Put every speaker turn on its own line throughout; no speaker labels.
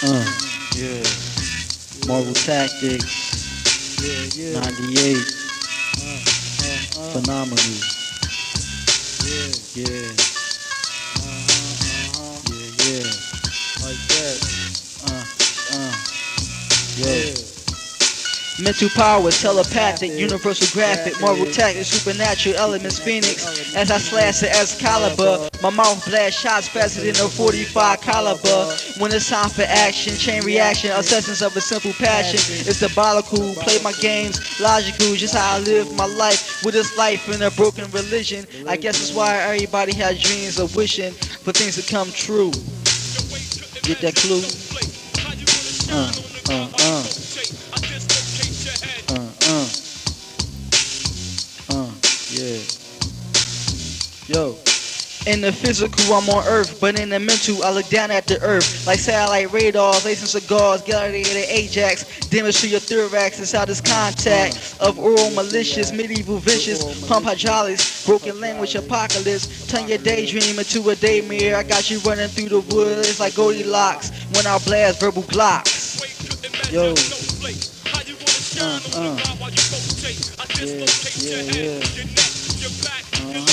Uh, yeah. Marvel Tactics.
Yeah, yeah.
98.
Uh, uh, uh.
Phenomenal.
Yeah.
Yeah.
Uh-huh, uh-huh.
Yeah, yeah.
Like that.
Uh, uh.
Yeah.
Yeah. Mental powers, telepathic, universal graphic, Marvel tactics, supernatural elements, phoenix. As I slash the Excalibur, my mouth blast shots faster than a 45 caliber. When it's time for action, chain reaction, obsessions of a simple passion. It's diabolical, play my games, logical, just how I live my life with this life in a broken religion. I guess that's why everybody has dreams of wishing for things to come true. Get that clue? Uh. Yeah. Yo. In the physical, I'm on Earth, but in the mental, I look down at the Earth. Like satellite radars, lacing cigars, gladiator Ajax, damage to your thorax inside this contact of oral malicious, medieval vicious, pump hydraulics, broken language apocalypse. Turn your daydream into a daymare. I got you running through the woods like Goldilocks when I blast verbal glocks. Yo. Uh. uh. Yeah, yeah, yeah. Uh-huh.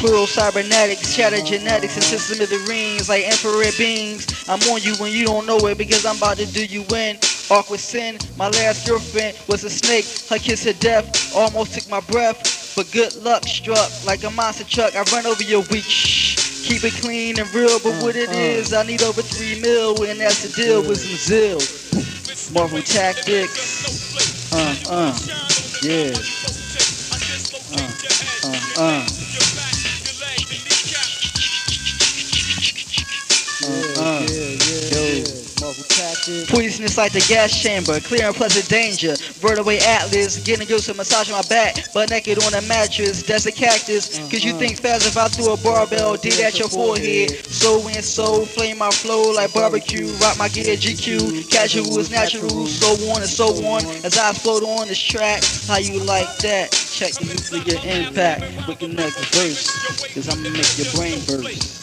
Plural uh, uh. mm, mm. cybernetics, shatter genetics, and system of the rings like infrared beams. I'm on you when you don't know it because I'm about to do you in. Awkward sin, my last girlfriend was a snake. Her kiss of death almost took my breath. But good luck struck like a monster truck. I run over your weak shh. Keep it clean and real, but what it is, I need over three mil, and that's the deal with some zeal. Marvel tactics. Uh, uh, yeah. Uh, uh, uh. Uh, Poisonous like the gas chamber, clear and pleasant danger. Vertaway Atlas, getting used to massage my back, but naked on a mattress. That's a cactus, cause you mm-hmm. think fast if I threw a barbell, did at your forehead. So and so, flame my flow like barbecue, rock my gear GQ. Casual is natural, so on and so on. As I float on this track, how you like that? Check the nuclear impact with the next verse, cause I'ma make your brain burst.